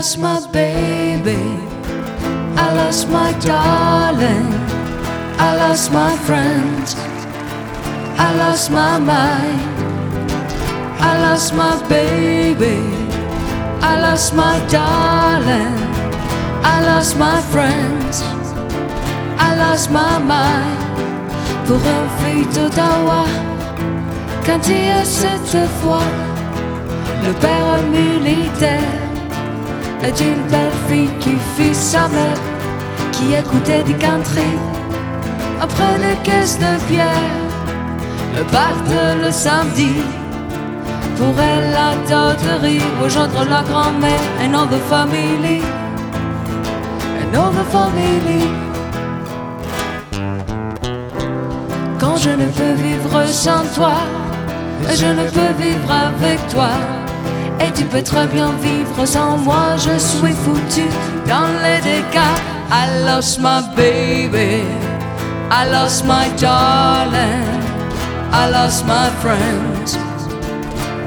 lost my baby. I lost my darling. I lost my friend. I lost my mind. I lost my baby. I lost my darling. I lost my friends. I lost my mind. Pour un fille d'Ottawa, quand il y a cette fois, le père militaire est une belle fille qui fit sa mère, qui écoutait du country après les caisses de pierre. Le partent le samedi, pour elle la doterie, rejoindre la grand-mère, and all the family, and all the family. Quand je ne peux vivre sans toi, je ne peux vivre avec toi. Et tu peux très bien vivre sans moi, je suis foutu dans les dégâts. I lost my baby, I lost my darling, I lost my friends,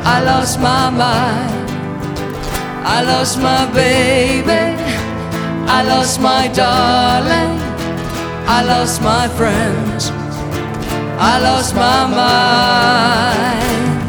I lost my mind, I lost my baby, I lost my darling, I lost my friends, I lost my mind.